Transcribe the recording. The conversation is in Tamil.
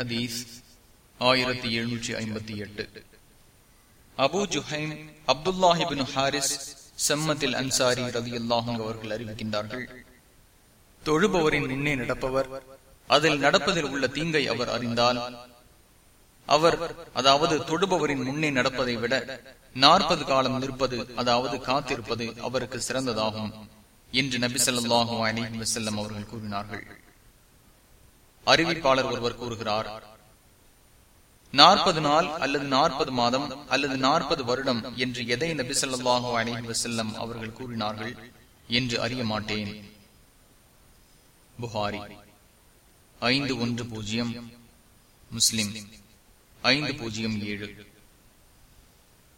ஹதீஸ் ஆயிரத்தி எழுநூற்றி ஐம்பத்தி எட்டு. அபு ஜுஹைம் அப்துல்லாஹிபின் ஹாரிஸ் செம்மத்தில் அன்சாரி ரவி அல்லாஹும் அவர்கள் அறிவிக்கின்றார்கள். தொழுபவரின் முன்னே நடப்பவர் அதில் நடப்பதில் உள்ள தீங்கை அவர் அறிந்தால் அவர் அதாவது தொடுபவரின் முன்னே நடப்பதை விட நாற்பது காலம் நிற்பது அதாவது காத்திருப்பது அவருக்கு சிறந்ததாகும் என்று நபி சொல்லாஹு அலி வசல்லம் அவர்கள் கூறினார்கள். அறிவிப்பாளர் ஒருவர் கூறுகிறார். நாற்பது நாள் அல்லது நாற்பது மாதம் அல்லது நாற்பது வருடம் என்று எதை நபி சொல்லாஹு அலி செல்லம் அவர்கள் கூறினார்கள் என்று அறிய மாட்டேன். புகாரி ஐந்து ஒன்று பூஜ்ஜியம் முஸ்லிம் ஐந்து பூஜ்ஜியம் ஏழு.